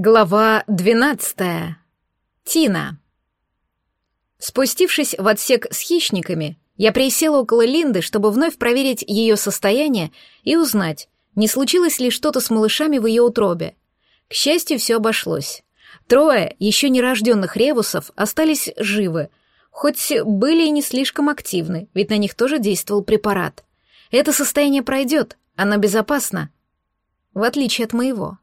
Глава двенадцатая. Тина. Спустившись в отсек с хищниками, я присела около Линды, чтобы вновь проверить ее состояние и узнать, не случилось ли что-то с малышами в ее утробе. К счастью, все обошлось. Трое еще нерожденных ревусов остались живы, хоть были и не слишком активны, ведь на них тоже действовал препарат. Это состояние пройдет, оно безопасно, в отличие от моего.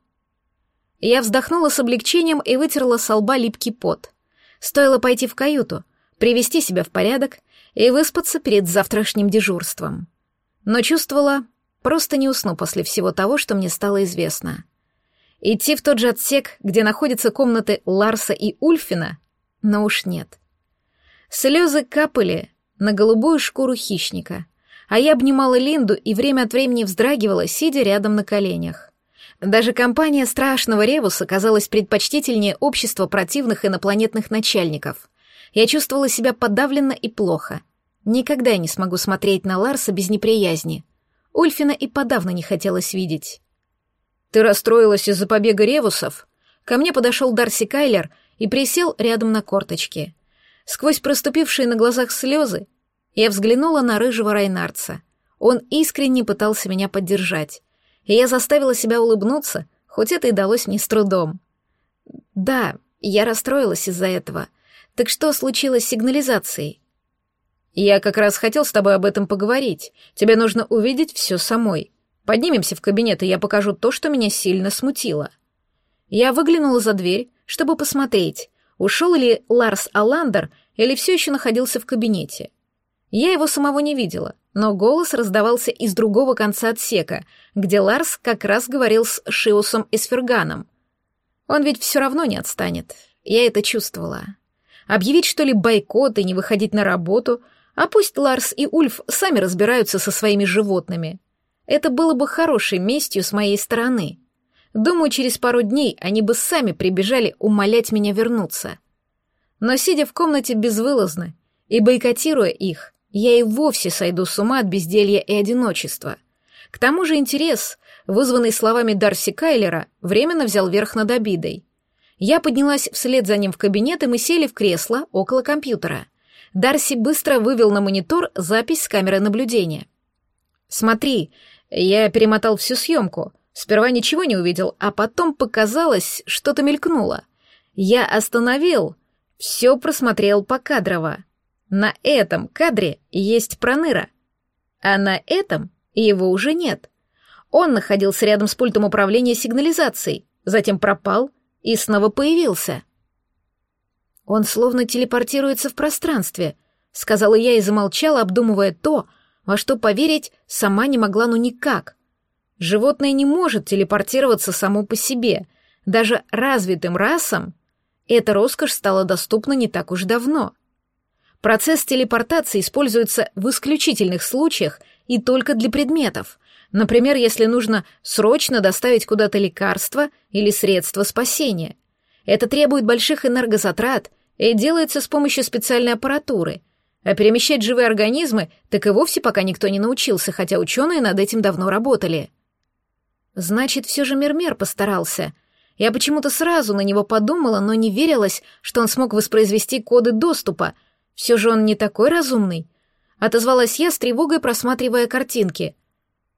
Я вздохнула с облегчением и вытерла со лба липкий пот. Стоило пойти в каюту, привести себя в порядок и выспаться перед завтрашним дежурством. Но чувствовала, просто не усну после всего того, что мне стало известно. Идти в тот же отсек, где находятся комнаты Ларса и Ульфина, но уж нет. Слезы капали на голубую шкуру хищника, а я обнимала Линду и время от времени вздрагивала, сидя рядом на коленях. Даже компания страшного Ревуса казалась предпочтительнее общества противных инопланетных начальников. Я чувствовала себя подавленно и плохо. Никогда не смогу смотреть на Ларса без неприязни. Ульфина и подавно не хотелось видеть. «Ты расстроилась из-за побега Ревусов?» Ко мне подошел Дарси Кайлер и присел рядом на корточке. Сквозь проступившие на глазах слезы я взглянула на рыжего Райнарца. Он искренне пытался меня поддержать и я заставила себя улыбнуться, хоть это и далось мне с трудом. Да, я расстроилась из-за этого. Так что случилось с сигнализацией? Я как раз хотел с тобой об этом поговорить. Тебе нужно увидеть все самой. Поднимемся в кабинет, и я покажу то, что меня сильно смутило. Я выглянула за дверь, чтобы посмотреть, ушел ли Ларс Аландер или все еще находился в кабинете. Я его самого не видела, но голос раздавался из другого конца отсека, где Ларс как раз говорил с Шиусом и Сферганом. Он ведь все равно не отстанет. Я это чувствовала. Объявить, что ли, бойкот и не выходить на работу, а пусть Ларс и Ульф сами разбираются со своими животными. Это было бы хорошей местью с моей стороны. Думаю, через пару дней они бы сами прибежали умолять меня вернуться. Но сидя в комнате безвылазно и бойкотируя их, я и вовсе сойду с ума от безделья и одиночества. К тому же интерес, вызванный словами Дарси Кайлера, временно взял верх над обидой. Я поднялась вслед за ним в кабинет, и мы сели в кресло около компьютера. Дарси быстро вывел на монитор запись с камеры наблюдения. «Смотри, я перемотал всю съемку. Сперва ничего не увидел, а потом показалось, что-то мелькнуло. Я остановил, все просмотрел покадрово. На этом кадре есть проныра, а на этом его уже нет. Он находился рядом с пультом управления сигнализацией, затем пропал и снова появился. Он словно телепортируется в пространстве, сказала я и замолчала, обдумывая то, во что поверить сама не могла ну никак. Животное не может телепортироваться само по себе. Даже развитым расам эта роскошь стала доступна не так уж давно — Процесс телепортации используется в исключительных случаях и только для предметов. Например, если нужно срочно доставить куда-то лекарство или средство спасения. Это требует больших энергозатрат и делается с помощью специальной аппаратуры. А перемещать живые организмы так и вовсе пока никто не научился, хотя ученые над этим давно работали. Значит, все же Мермер постарался. Я почему-то сразу на него подумала, но не верилась, что он смог воспроизвести коды доступа — все же он не такой разумный. Отозвалась я с тревогой, просматривая картинки.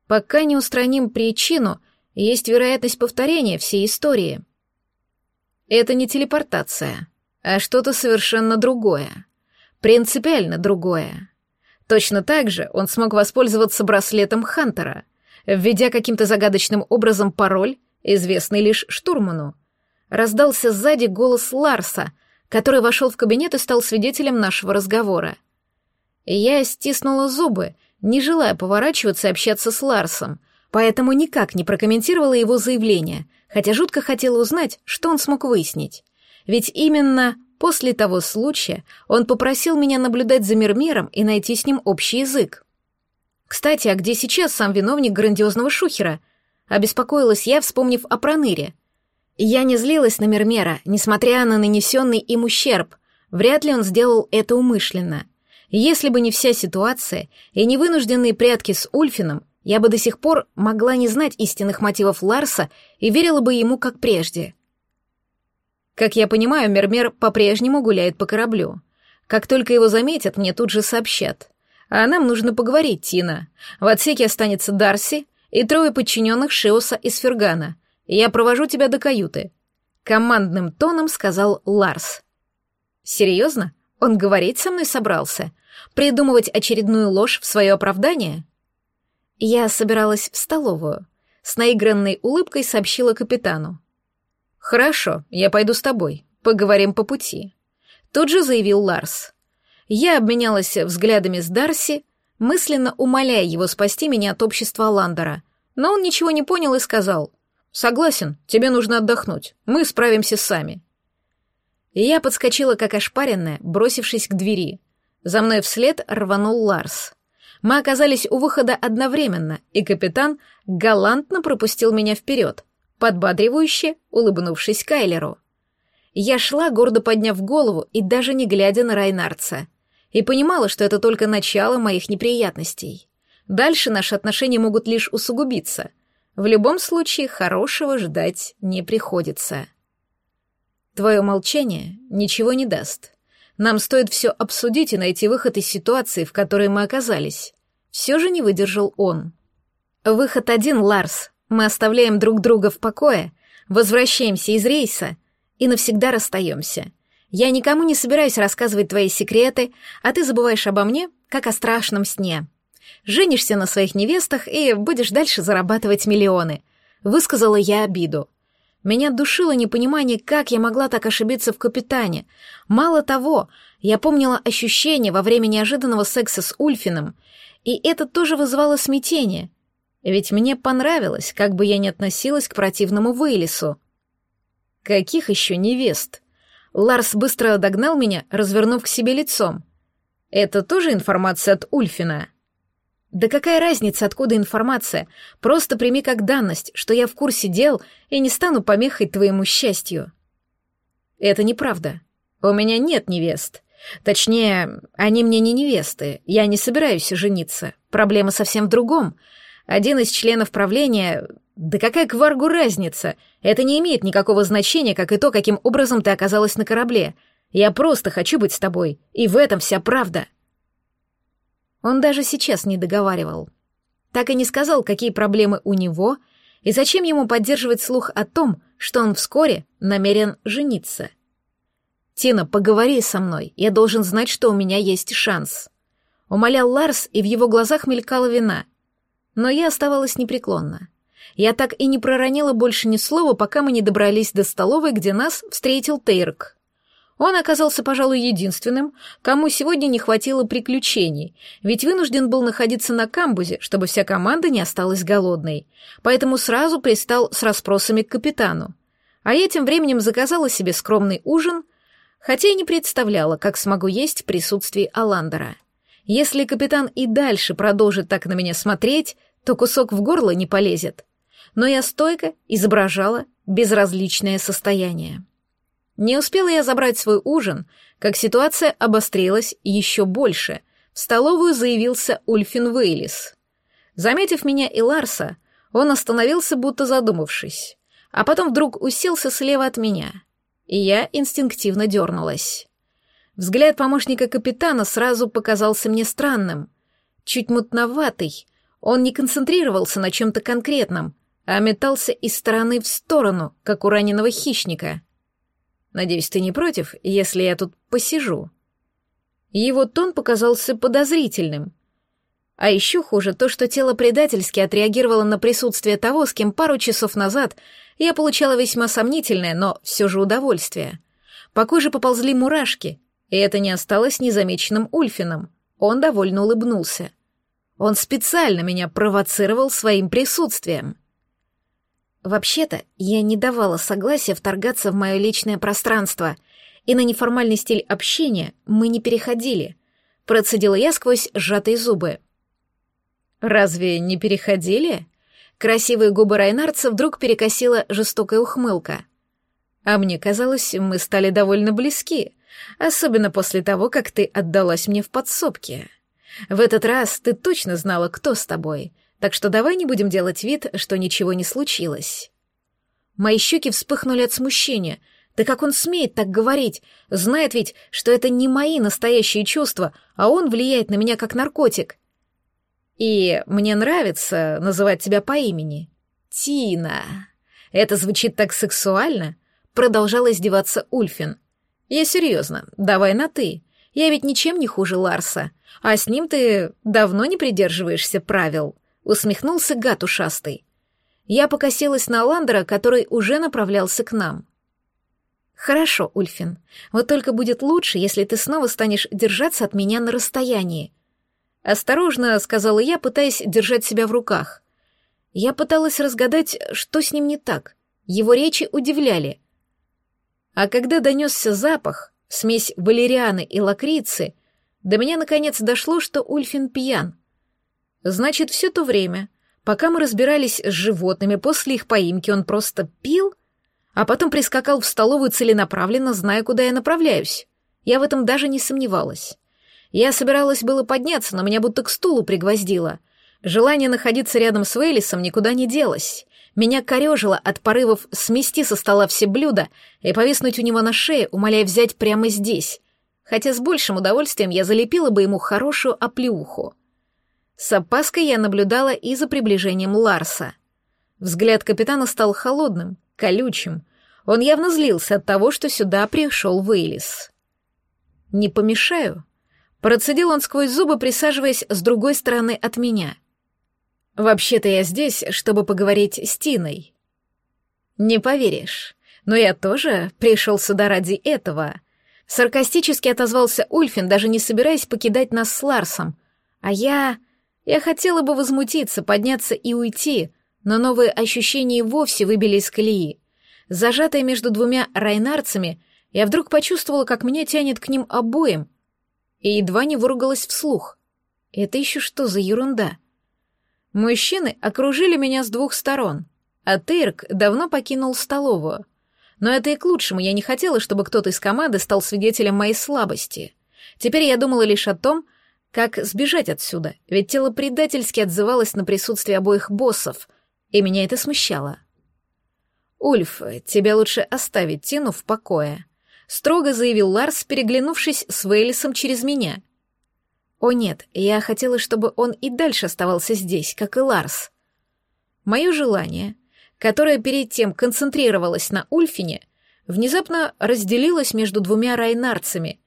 Пока не устраним причину, есть вероятность повторения всей истории. Это не телепортация, а что-то совершенно другое. Принципиально другое. Точно так же он смог воспользоваться браслетом Хантера, введя каким-то загадочным образом пароль, известный лишь штурману. Раздался сзади голос Ларса — который вошел в кабинет и стал свидетелем нашего разговора. Я стиснула зубы, не желая поворачиваться и общаться с Ларсом, поэтому никак не прокомментировала его заявление, хотя жутко хотела узнать, что он смог выяснить. Ведь именно после того случая он попросил меня наблюдать за Мермером и найти с ним общий язык. Кстати, а где сейчас сам виновник грандиозного шухера? Обеспокоилась я, вспомнив о Проныре — я не злилась на Мермера, несмотря на нанесенный им ущерб. Вряд ли он сделал это умышленно. Если бы не вся ситуация и не вынужденные прятки с Ульфином, я бы до сих пор могла не знать истинных мотивов Ларса и верила бы ему как прежде. Как я понимаю, Мермер по-прежнему гуляет по кораблю. Как только его заметят, мне тут же сообщат. А нам нужно поговорить, Тина. В отсеке останется Дарси и трое подчиненных Шиоса из Фергана. Я провожу тебя до каюты. Командным тоном сказал Ларс. Серьезно? Он говорить со мной собрался? Придумывать очередную ложь в свое оправдание? Я собиралась в столовую. С наигранной улыбкой сообщила капитану. «Хорошо, я пойду с тобой. Поговорим по пути». Тут же заявил Ларс. Я обменялась взглядами с Дарси, мысленно умоляя его спасти меня от общества Ландера, но он ничего не понял и сказал, «Согласен, тебе нужно отдохнуть, мы справимся сами». И я подскочила, как ошпаренная, бросившись к двери. За мной вслед рванул Ларс. Мы оказались у выхода одновременно, и капитан галантно пропустил меня вперед, подбадривающе улыбнувшись Кайлеру. Я шла, гордо подняв голову и даже не глядя на Райнарца и понимала, что это только начало моих неприятностей. Дальше наши отношения могут лишь усугубиться. В любом случае, хорошего ждать не приходится. Твое молчание ничего не даст. Нам стоит все обсудить и найти выход из ситуации, в которой мы оказались. Все же не выдержал он. Выход один, Ларс. Мы оставляем друг друга в покое, возвращаемся из рейса и навсегда расстаемся. Я никому не собираюсь рассказывать твои секреты, а ты забываешь обо мне, как о страшном сне. Женишься на своих невестах и будешь дальше зарабатывать миллионы. Высказала я обиду. Меня душило непонимание, как я могла так ошибиться в капитане. Мало того, я помнила ощущение во время неожиданного секса с Ульфином, и это тоже вызывало смятение. Ведь мне понравилось, как бы я ни относилась к противному Вейлису. Каких еще невест? Ларс быстро догнал меня, развернув к себе лицом. «Это тоже информация от Ульфина?» «Да какая разница, откуда информация? Просто прими как данность, что я в курсе дел и не стану помехой твоему счастью». «Это неправда. У меня нет невест. Точнее, они мне не невесты. Я не собираюсь жениться. Проблема совсем в другом. Один из членов правления да какая к Варгу разница? Это не имеет никакого значения, как и то, каким образом ты оказалась на корабле. Я просто хочу быть с тобой, и в этом вся правда. Он даже сейчас не договаривал. Так и не сказал, какие проблемы у него, и зачем ему поддерживать слух о том, что он вскоре намерен жениться. «Тина, поговори со мной, я должен знать, что у меня есть шанс». Умолял Ларс, и в его глазах мелькала вина. Но я оставалась непреклонна. Я так и не проронила больше ни слова, пока мы не добрались до столовой, где нас встретил Тейрк. Он оказался, пожалуй, единственным, кому сегодня не хватило приключений, ведь вынужден был находиться на камбузе, чтобы вся команда не осталась голодной, поэтому сразу пристал с расспросами к капитану. А я тем временем заказала себе скромный ужин, хотя и не представляла, как смогу есть в присутствии Аландера. Если капитан и дальше продолжит так на меня смотреть, то кусок в горло не полезет но я стойко изображала безразличное состояние. Не успела я забрать свой ужин, как ситуация обострилась еще больше. В столовую заявился Ульфин Вейлис. Заметив меня и Ларса, он остановился, будто задумавшись, а потом вдруг уселся слева от меня, и я инстинктивно дернулась. Взгляд помощника капитана сразу показался мне странным, чуть мутноватый, он не концентрировался на чем-то конкретном, а метался из стороны в сторону, как у раненого хищника. Надеюсь, ты не против, если я тут посижу. Его тон показался подозрительным. А еще хуже то, что тело предательски отреагировало на присутствие того, с кем пару часов назад я получала весьма сомнительное, но все же удовольствие. По коже поползли мурашки, и это не осталось незамеченным Ульфином. Он довольно улыбнулся. Он специально меня провоцировал своим присутствием. Вообще-то, я не давала согласия вторгаться в мое личное пространство, и на неформальный стиль общения мы не переходили. Процедила я сквозь сжатые зубы. «Разве не переходили?» Красивые губы Райнарца вдруг перекосила жестокая ухмылка. «А мне казалось, мы стали довольно близки, особенно после того, как ты отдалась мне в подсобке. В этот раз ты точно знала, кто с тобой, так что давай не будем делать вид, что ничего не случилось. Мои щеки вспыхнули от смущения, Да как он смеет так говорить? Знает ведь, что это не мои настоящие чувства, а он влияет на меня как наркотик. И мне нравится называть тебя по имени. Тина. Это звучит так сексуально. Продолжал издеваться Ульфин. Я серьезно, давай на «ты». Я ведь ничем не хуже Ларса. А с ним ты давно не придерживаешься правил. Усмехнулся гад ушастый. Я покосилась на Ландера, который уже направлялся к нам. «Хорошо, Ульфин. Вот только будет лучше, если ты снова станешь держаться от меня на расстоянии». «Осторожно», — сказала я, пытаясь держать себя в руках. Я пыталась разгадать, что с ним не так. Его речи удивляли. А когда донесся запах, смесь валерианы и лакрицы, до меня наконец дошло, что Ульфин пьян. Значит, все то время, пока мы разбирались с животными после их поимки, он просто пил — а потом прискакал в столовую целенаправленно, зная, куда я направляюсь. Я в этом даже не сомневалась. Я собиралась было подняться, но меня будто к стулу пригвоздило. Желание находиться рядом с Вейлисом никуда не делось. Меня корежило от порывов смести со стола все блюда и повиснуть у него на шее, умоляя взять прямо здесь. Хотя с большим удовольствием я залепила бы ему хорошую оплеуху. С опаской я наблюдала и за приближением Ларса. Взгляд капитана стал холодным, колючим. Он явно злился от того, что сюда пришел Вейлис. «Не помешаю?» Процедил он сквозь зубы, присаживаясь с другой стороны от меня. «Вообще-то я здесь, чтобы поговорить с Тиной». «Не поверишь, но я тоже пришел сюда ради этого», Саркастически отозвался Ульфин, даже не собираясь покидать нас с Ларсом. А я... Я хотела бы возмутиться, подняться и уйти, но новые ощущения вовсе выбили из колеи. Зажатая между двумя райнарцами, я вдруг почувствовала, как меня тянет к ним обоим, и едва не выругалась вслух. Это еще что за ерунда? Мужчины окружили меня с двух сторон, а Тейрк давно покинул столовую. Но это и к лучшему, я не хотела, чтобы кто-то из команды стал свидетелем моей слабости. Теперь я думала лишь о том, как сбежать отсюда, ведь тело предательски отзывалось на присутствие обоих боссов, и меня это смущало. «Ульф, тебе лучше оставить Тину в покое», — строго заявил Ларс, переглянувшись с Вейлисом через меня. «О нет, я хотела, чтобы он и дальше оставался здесь, как и Ларс». Мое желание, которое перед тем концентрировалось на Ульфине, внезапно разделилось между двумя райнарцами,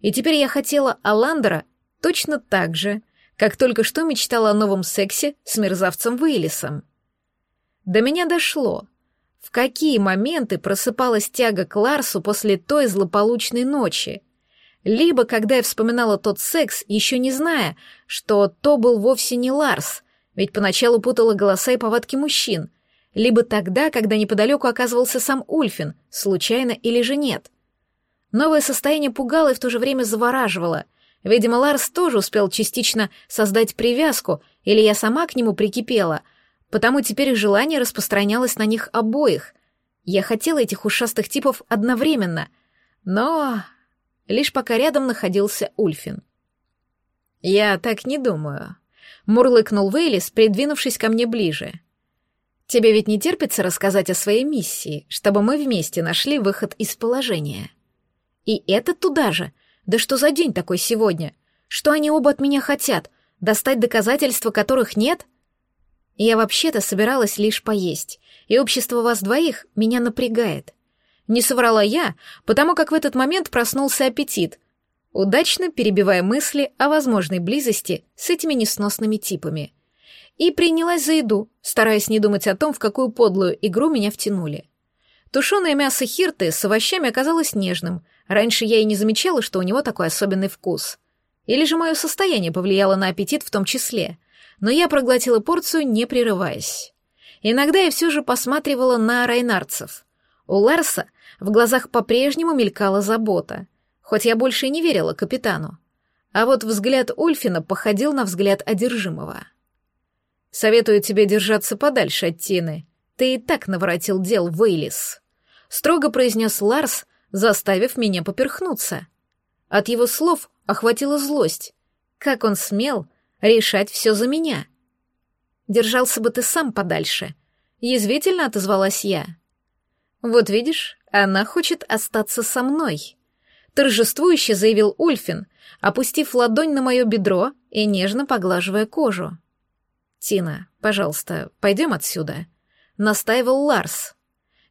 и теперь я хотела Аландера точно так же, как только что мечтала о новом сексе с мерзавцем Вейлисом. До меня дошло, в какие моменты просыпалась тяга к Ларсу после той злополучной ночи. Либо когда я вспоминала тот секс, еще не зная, что то был вовсе не Ларс, ведь поначалу путала голоса и повадки мужчин, либо тогда, когда неподалеку оказывался сам Ульфин, случайно или же нет. Новое состояние пугало и в то же время завораживало. Видимо, Ларс тоже успел частично создать привязку, или я сама к нему прикипела — потому теперь желание распространялось на них обоих. Я хотела этих ушастых типов одновременно, но лишь пока рядом находился Ульфин. «Я так не думаю», — мурлыкнул Вейлис, придвинувшись ко мне ближе. «Тебе ведь не терпится рассказать о своей миссии, чтобы мы вместе нашли выход из положения?» «И это туда же? Да что за день такой сегодня? Что они оба от меня хотят? Достать доказательства, которых нет?» Я вообще-то собиралась лишь поесть, и общество вас двоих меня напрягает. Не соврала я, потому как в этот момент проснулся аппетит, удачно перебивая мысли о возможной близости с этими несносными типами. И принялась за еду, стараясь не думать о том, в какую подлую игру меня втянули. Тушеное мясо хирты с овощами оказалось нежным. Раньше я и не замечала, что у него такой особенный вкус. Или же мое состояние повлияло на аппетит в том числе — но я проглотила порцию, не прерываясь. Иногда я все же посматривала на райнарцев. У Ларса в глазах по-прежнему мелькала забота, хоть я больше и не верила капитану. А вот взгляд Ульфина походил на взгляд одержимого. «Советую тебе держаться подальше от Тины. Ты и так наворотил дел, Вейлис», — строго произнес Ларс, заставив меня поперхнуться. От его слов охватила злость. Как он смел решать все за меня. Держался бы ты сам подальше. Язвительно отозвалась я. Вот видишь, она хочет остаться со мной. Торжествующе заявил Ульфин, опустив ладонь на мое бедро и нежно поглаживая кожу. «Тина, пожалуйста, пойдем отсюда», — настаивал Ларс.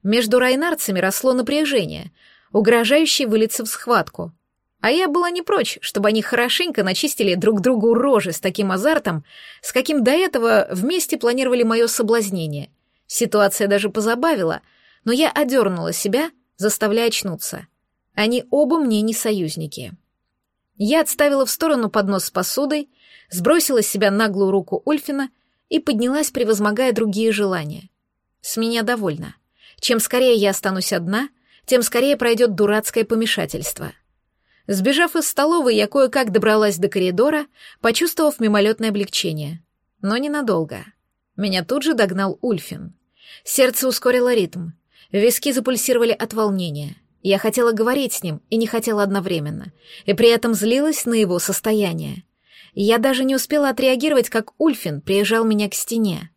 Между райнарцами росло напряжение, угрожающее вылиться в схватку. А я была не прочь, чтобы они хорошенько начистили друг другу рожи с таким азартом, с каким до этого вместе планировали мое соблазнение. Ситуация даже позабавила, но я одернула себя, заставляя очнуться. Они оба мне не союзники. Я отставила в сторону поднос с посудой, сбросила с себя наглую руку Ульфина и поднялась, превозмогая другие желания. С меня довольно. Чем скорее я останусь одна, тем скорее пройдет дурацкое помешательство. Сбежав из столовой, я кое-как добралась до коридора, почувствовав мимолетное облегчение. Но ненадолго. Меня тут же догнал Ульфин. Сердце ускорило ритм. Виски запульсировали от волнения. Я хотела говорить с ним и не хотела одновременно, и при этом злилась на его состояние. Я даже не успела отреагировать, как Ульфин приезжал меня к стене.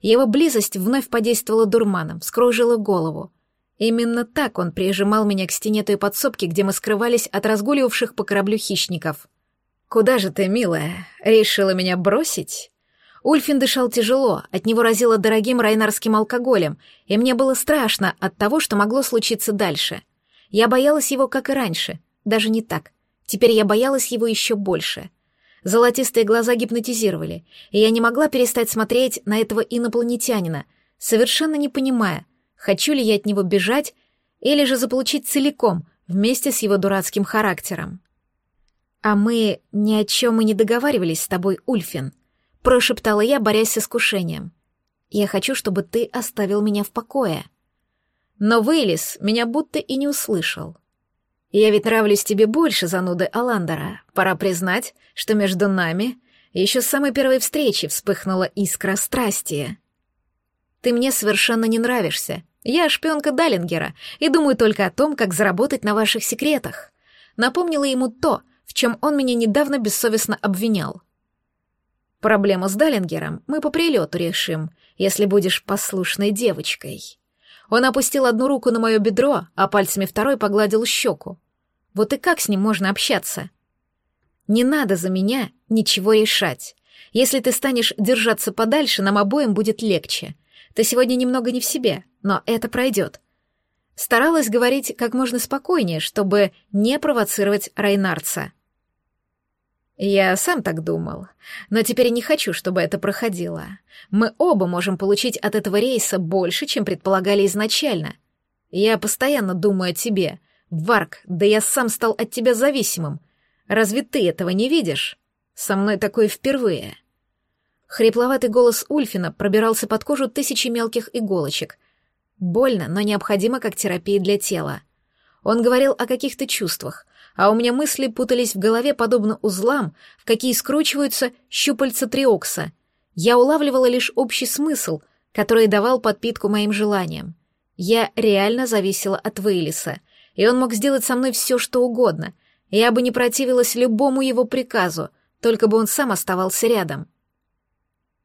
Его близость вновь подействовала дурманом, скружила голову. Именно так он прижимал меня к стене той подсобки, где мы скрывались от разгуливавших по кораблю хищников. «Куда же ты, милая? Решила меня бросить?» Ульфин дышал тяжело, от него разило дорогим райнарским алкоголем, и мне было страшно от того, что могло случиться дальше. Я боялась его, как и раньше, даже не так. Теперь я боялась его еще больше. Золотистые глаза гипнотизировали, и я не могла перестать смотреть на этого инопланетянина, совершенно не понимая, хочу ли я от него бежать или же заполучить целиком вместе с его дурацким характером. «А мы ни о чем и не договаривались с тобой, Ульфин», — прошептала я, борясь с искушением. «Я хочу, чтобы ты оставил меня в покое». Но Вейлис меня будто и не услышал. Я ведь нравлюсь тебе больше, зануды Аландера. Пора признать, что между нами еще с самой первой встречи вспыхнула искра страсти. Ты мне совершенно не нравишься. Я шпионка Даллингера и думаю только о том, как заработать на ваших секретах. Напомнила ему то, в чем он меня недавно бессовестно обвинял. Проблему с Даллингером мы по прилету решим, если будешь послушной девочкой. Он опустил одну руку на мое бедро, а пальцами второй погладил щеку. Вот и как с ним можно общаться? Не надо за меня ничего решать. Если ты станешь держаться подальше, нам обоим будет легче. Ты сегодня немного не в себе, но это пройдет. Старалась говорить как можно спокойнее, чтобы не провоцировать Райнарца. Я сам так думал, но теперь не хочу, чтобы это проходило. Мы оба можем получить от этого рейса больше, чем предполагали изначально. Я постоянно думаю о тебе. Варк, да я сам стал от тебя зависимым. Разве ты этого не видишь? Со мной такое впервые. Хрипловатый голос Ульфина пробирался под кожу тысячи мелких иголочек. Больно, но необходимо как терапия для тела. Он говорил о каких-то чувствах, а у меня мысли путались в голове подобно узлам, в какие скручиваются щупальца триокса. Я улавливала лишь общий смысл, который давал подпитку моим желаниям. Я реально зависела от Вейлиса, и он мог сделать со мной все, что угодно. Я бы не противилась любому его приказу, только бы он сам оставался рядом.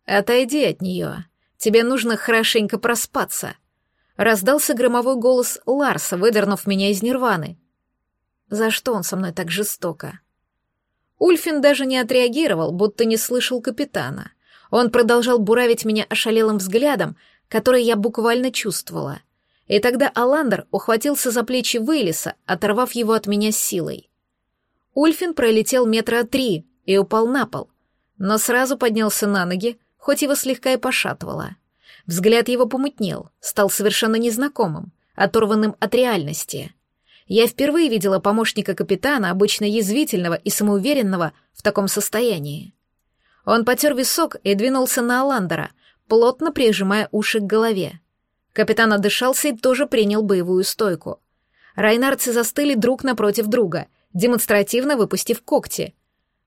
«Отойди от нее. Тебе нужно хорошенько проспаться», — раздался громовой голос Ларса, выдернув меня из нирваны. За что он со мной так жестоко? Ульфин даже не отреагировал, будто не слышал капитана. Он продолжал буравить меня ошалелым взглядом, который я буквально чувствовала. И тогда Аландер ухватился за плечи Вейлиса, оторвав его от меня силой. Ульфин пролетел метра три и упал на пол, но сразу поднялся на ноги, хоть его слегка и пошатывало. Взгляд его помутнел, стал совершенно незнакомым, оторванным от реальности. Я впервые видела помощника капитана, обычно язвительного и самоуверенного, в таком состоянии. Он потер висок и двинулся на Аландера, плотно прижимая уши к голове. Капитан отдышался и тоже принял боевую стойку. Райнарцы застыли друг напротив друга, демонстративно выпустив когти.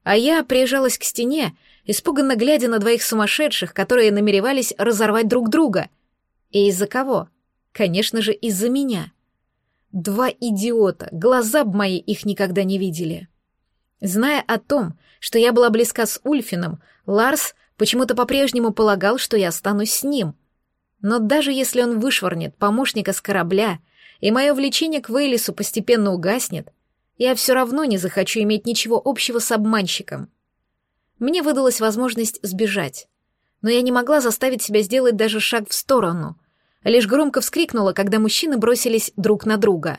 А я прижалась к стене, испуганно глядя на двоих сумасшедших, которые намеревались разорвать друг друга. И из-за кого? Конечно же, из-за меня. Два идиота, глаза б мои их никогда не видели. Зная о том, что я была близка с Ульфином, Ларс почему-то по-прежнему полагал, что я останусь с ним. Но даже если он вышвырнет помощника с корабля, и мое влечение к Вейлису постепенно угаснет, я все равно не захочу иметь ничего общего с обманщиком. Мне выдалась возможность сбежать, но я не могла заставить себя сделать даже шаг в сторону, лишь громко вскрикнула, когда мужчины бросились друг на друга.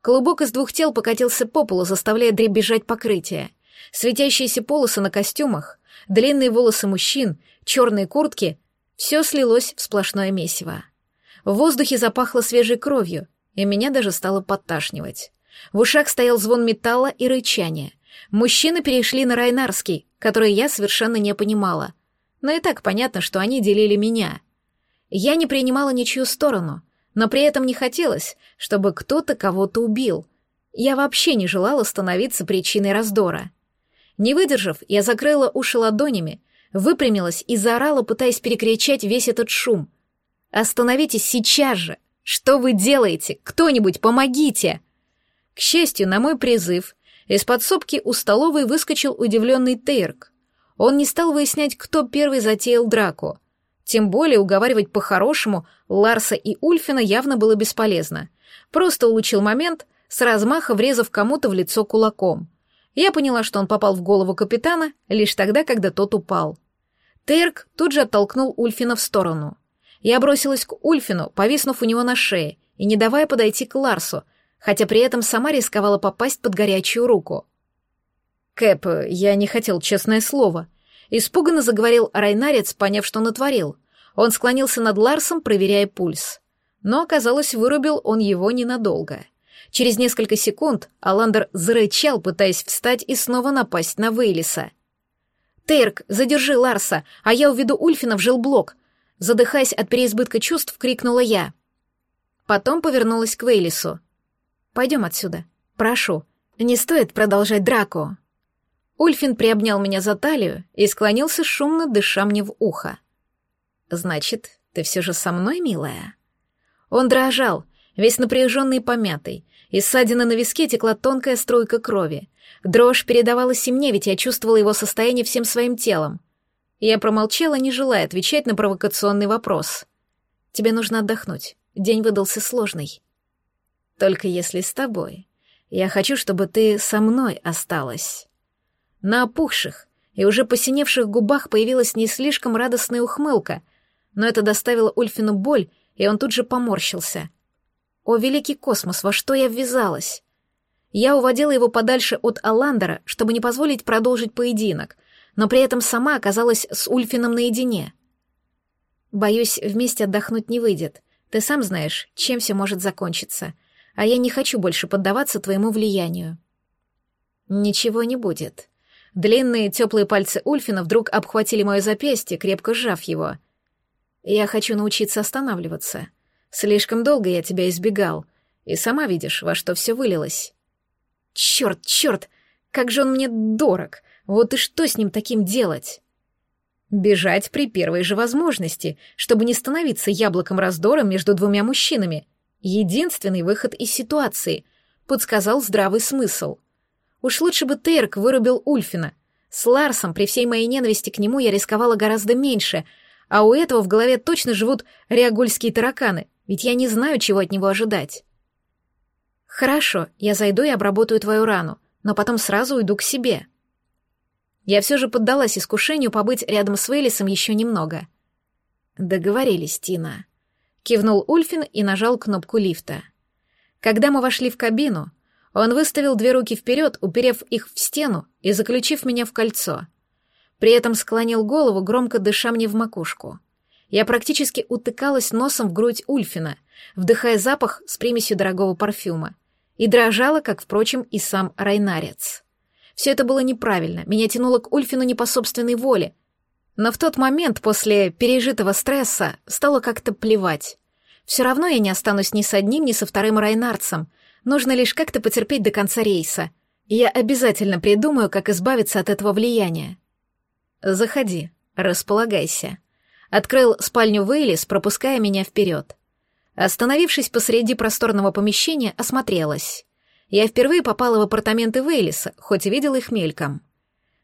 Клубок из двух тел покатился по полу, заставляя дребезжать покрытие. Светящиеся полосы на костюмах, длинные волосы мужчин, черные куртки — все слилось в сплошное месиво. В воздухе запахло свежей кровью, и меня даже стало подташнивать. В ушах стоял звон металла и рычание. Мужчины перешли на Райнарский, который я совершенно не понимала. Но и так понятно, что они делили меня. Я не принимала ничью сторону, но при этом не хотелось, чтобы кто-то кого-то убил. Я вообще не желала становиться причиной раздора. Не выдержав, я закрыла уши ладонями, выпрямилась и заорала, пытаясь перекричать весь этот шум. «Остановитесь сейчас же! Что вы делаете? Кто-нибудь помогите!» К счастью, на мой призыв из подсобки у столовой выскочил удивленный Тейрк. Он не стал выяснять, кто первый затеял драку. Тем более уговаривать по-хорошему Ларса и Ульфина явно было бесполезно. Просто улучил момент, с размаха врезав кому-то в лицо кулаком. Я поняла, что он попал в голову капитана лишь тогда, когда тот упал. Тейрк тут же оттолкнул Ульфина в сторону. Я бросилась к Ульфину, повиснув у него на шее и не давая подойти к Ларсу, хотя при этом сама рисковала попасть под горячую руку. «Кэп, я не хотел, честное слово», — испуганно заговорил Райнарец, поняв, что натворил. Он склонился над Ларсом, проверяя пульс. Но, оказалось, вырубил он его ненадолго. Через несколько секунд Аландер зарычал, пытаясь встать и снова напасть на Вейлиса. «Тейрк, задержи Ларса, а я уведу Ульфина в жилблок!» Задыхаясь от переизбытка чувств, крикнула я. Потом повернулась к Вейлису. Пойдем отсюда. Прошу. Не стоит продолжать драку. Ульфин приобнял меня за талию и склонился шумно, дыша мне в ухо. «Значит, ты все же со мной, милая?» Он дрожал, весь напряженный и помятый. Из ссадины на виске текла тонкая струйка крови. Дрожь передавалась и мне, ведь я чувствовала его состояние всем своим телом. Я промолчала, не желая отвечать на провокационный вопрос. «Тебе нужно отдохнуть. День выдался сложный». Только если с тобой. Я хочу, чтобы ты со мной осталась». На опухших и уже посиневших губах появилась не слишком радостная ухмылка, но это доставило Ульфину боль, и он тут же поморщился. «О, великий космос, во что я ввязалась?» Я уводила его подальше от Аландера, чтобы не позволить продолжить поединок, но при этом сама оказалась с Ульфином наедине. «Боюсь, вместе отдохнуть не выйдет. Ты сам знаешь, чем все может закончиться», а я не хочу больше поддаваться твоему влиянию». «Ничего не будет». Длинные теплые пальцы Ульфина вдруг обхватили мое запястье, крепко сжав его. «Я хочу научиться останавливаться. Слишком долго я тебя избегал, и сама видишь, во что все вылилось». «Черт, черт! Как же он мне дорог! Вот и что с ним таким делать?» Бежать при первой же возможности, чтобы не становиться яблоком раздора между двумя мужчинами — Единственный выход из ситуации, подсказал здравый смысл. Уж лучше бы Терк вырубил Ульфина. С Ларсом при всей моей ненависти к нему я рисковала гораздо меньше, а у этого в голове точно живут реагульские тараканы, ведь я не знаю, чего от него ожидать. Хорошо, я зайду и обработаю твою рану, но потом сразу уйду к себе. Я все же поддалась искушению побыть рядом с Вейлисом еще немного. Договорились, Тина. Кивнул Ульфин и нажал кнопку лифта. Когда мы вошли в кабину, он выставил две руки вперед, уперев их в стену и заключив меня в кольцо. При этом склонил голову, громко дыша мне в макушку. Я практически утыкалась носом в грудь Ульфина, вдыхая запах с примесью дорогого парфюма, и дрожала, как, впрочем, и сам Райнарец. Все это было неправильно, меня тянуло к Ульфину не по собственной воле, но в тот момент, после пережитого стресса, стало как-то плевать. Все равно я не останусь ни с одним, ни со вторым Райнарцем. Нужно лишь как-то потерпеть до конца рейса. Я обязательно придумаю, как избавиться от этого влияния. Заходи, располагайся. Открыл спальню Вейлис, пропуская меня вперед. Остановившись посреди просторного помещения, осмотрелась. Я впервые попала в апартаменты Вейлиса, хоть и видела их мельком.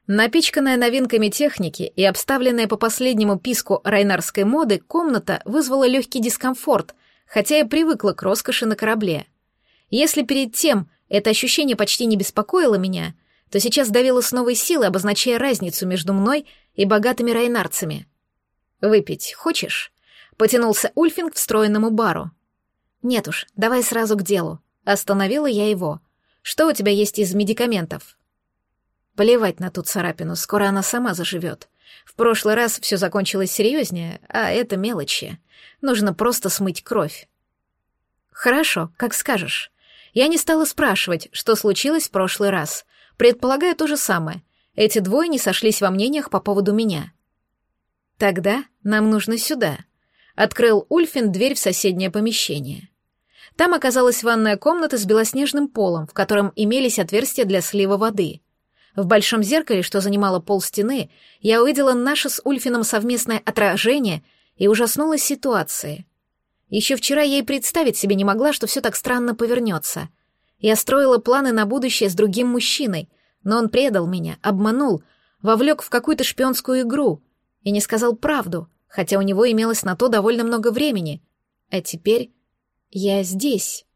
Напичканная новинками техники и обставленная по последнему писку райнарской моды, комната вызвала легкий дискомфорт, хотя я привыкла к роскоши на корабле. Если перед тем это ощущение почти не беспокоило меня, то сейчас давило с новой силой, обозначая разницу между мной и богатыми райнарцами. «Выпить хочешь?» — потянулся Ульфинг к встроенному бару. «Нет уж, давай сразу к делу». Остановила я его. «Что у тебя есть из медикаментов?» Плевать на ту царапину, скоро она сама заживет. В прошлый раз все закончилось серьезнее, а это мелочи. Нужно просто смыть кровь. Хорошо, как скажешь. Я не стала спрашивать, что случилось в прошлый раз. Предполагаю то же самое. Эти двое не сошлись во мнениях по поводу меня. Тогда нам нужно сюда. Открыл Ульфин дверь в соседнее помещение. Там оказалась ванная комната с белоснежным полом, в котором имелись отверстия для слива воды. В большом зеркале, что занимало пол стены, я увидела наше с Ульфином совместное отражение и ужаснулась ситуации. Еще вчера я и представить себе не могла, что все так странно повернется. Я строила планы на будущее с другим мужчиной, но он предал меня, обманул, вовлек в какую-то шпионскую игру и не сказал правду, хотя у него имелось на то довольно много времени. А теперь я здесь.